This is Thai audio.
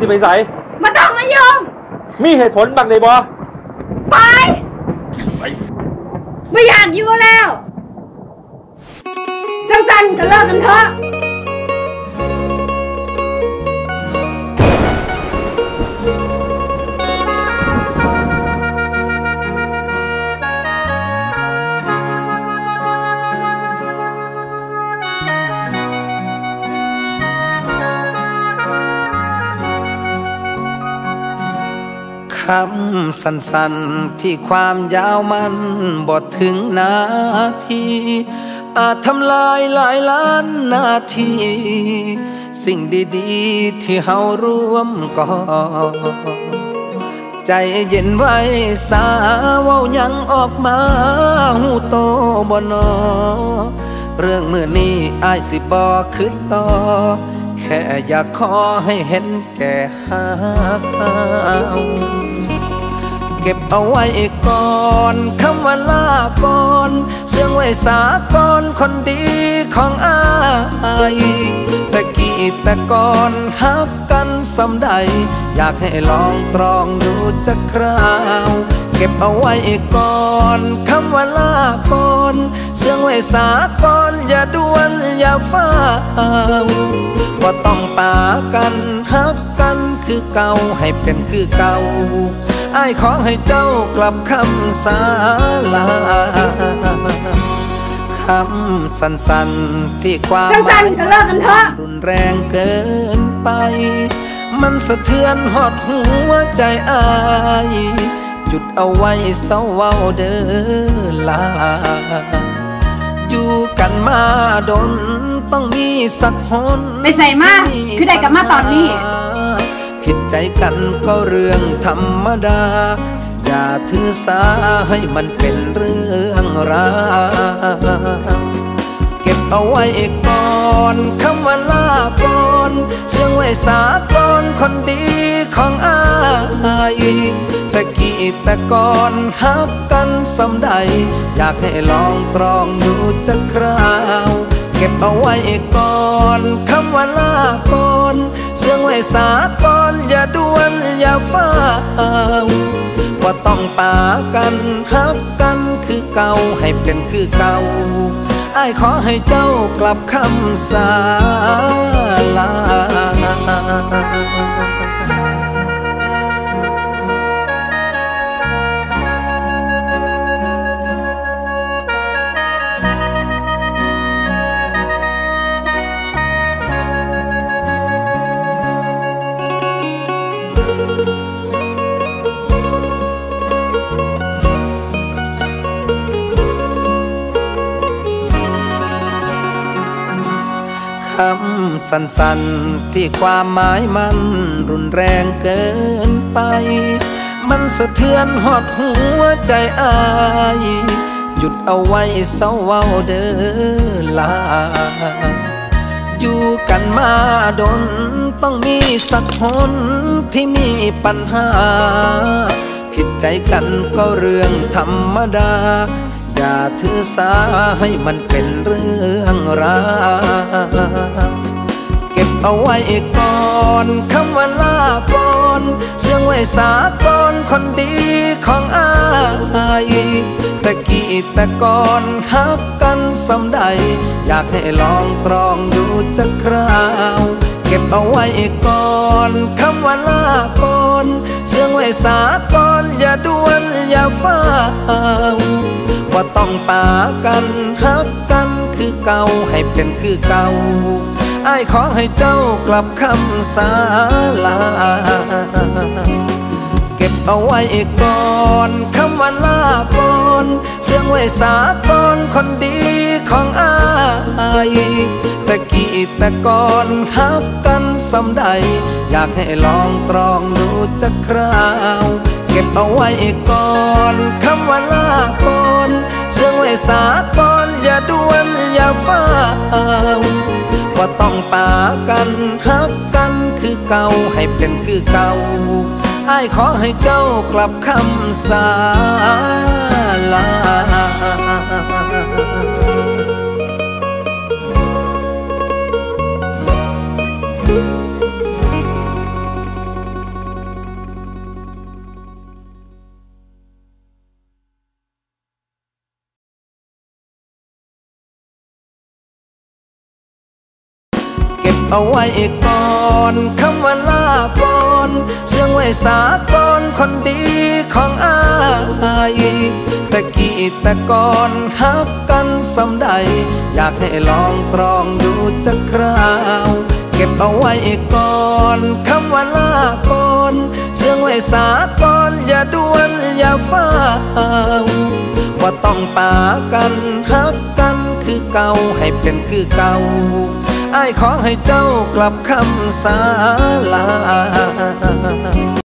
สิไปใสมาต้องมายุ่งมีเหตุผลบักในบ่ไป ไม่อยากอยู่แล้ว จังสันก็เลิกกันเถอะ คำสั้นๆที่ความยาวมันบทถึงนาที อาจทำลายหลายล้านนาที สิ่งดีๆที่เฮาร่วมก่อใจเย็นไว้สาเว้ายังออกมาหูโตบนอเรื่องเมื่อนี้อายสิบอขึ้นต่อ ค่อยากขอให้เห็นแก่หาเก็บเอาไว้ก่อนคำว่าลาก่อนเสื่องไว้สากอนคนดีของอายแต่กี้แต่ก่อนฮักกันสำใด อยากให้ลองตรองดูจะคราว ก็บเอาไว้ก่อนคำว่าลาก่อนเสื่องไว้สากอนอย่าด่วนอย่าฟ้าวว่าต้องปากันฮักกันคือเก่าให้เป็นคือเก่าอายขอให้เจ้ากลับคำสาลาคำสั้นๆที่ความจังสันก็เลิกกันเถอะรุนแรงเกินไป มันสะเทือนหอดหัวใจอาย จุดเอาไว้เศร้าเว้าเด้อลา อยู่กันมาดนต้องมีสักหนไปใส่มาคือได้กลับมาตอนนี้ ผิดใจกันก็เรื่องธรรมดา อย่าถือสาให้มันเป็นเรื่องราวเก็บเอาไว้ก่อนคำว่าลาก่อนเสื่องไว้สากอนคนดีของอาย แต่ก่อนฮักกันสำใด อยากให้ลองตรองดูจะคราว เก็บเอาไว้ก่อนคำว่าลาก่อนเสื่องไว้สากอนอย่าด่วนอย่าฟ้าวว่าต้องปากันฮักกันคือเก่าให้เป็นคือเก่าอายขอให้เจ้ากลับคำสาลาำสั้นๆ ที่ความหมายมันรุนแรงเกินไป มันสะเทือนหอดหัวใจอาย หยุดเอาไว้เศร้าเว้าเด้อลา อยู่กันมาดนต้องมีสักคนที่มีปัญหา ผิดใจกันก็เรื่องธรรมดา อย่าถือสาให้มันเป็นเรื่องราวเก็บเอาไว้ก่อนคำว่าลาก่อนเสื่องไว้สากอนคนดีของอายต่กี้แต่ก่อนฮักกันสำใด อยากให้ลองตรองดูจะคราว เก็บเอาไว้ก่อนคำว่าลาก่อนเสื่องไว้สากอนอย่าด่วนอย่าฟ้าวว่า ต้องปากันฮักกันคือเก่าให้เป็นคือเก่าอายขอให้เจ้ากลับคำสาลา เก็บเอาไว้ก่อนคำว่าลาก่อนเสื่องไว้สากอนคนดีของอายต่กี้แต่ก่อนฮักกันสำใด อยากให้ลองตรองดูจะคราว เก็บเอาไว้ก่อนคำว่าลาก่อนเสื่องไว้สากอนอย่าด่วนอย่าฟ้าวว่าต้องปากันฮักกันคือเก่าให้เป็นคือเก่าอายขอให้เจ้ากลับคำสาลา เอาไว้ก่อนคำว่าลาก่อนเสียงไว้สากอนคนดีของอายแต่กี้แต่ก่อนฮักกันสำใด อยากให้ลองตรองดูจะคราว เก็บเอาไว้ก่อนคำว่าลาก่อนเสียงไว้สากอนอย่าด่วนอย่าฟ้าวว่าต้องปากันฮักกันคือเก่าให้เป็นคือเก่า อ้ายขอให้เจ้ากลับคำสาลา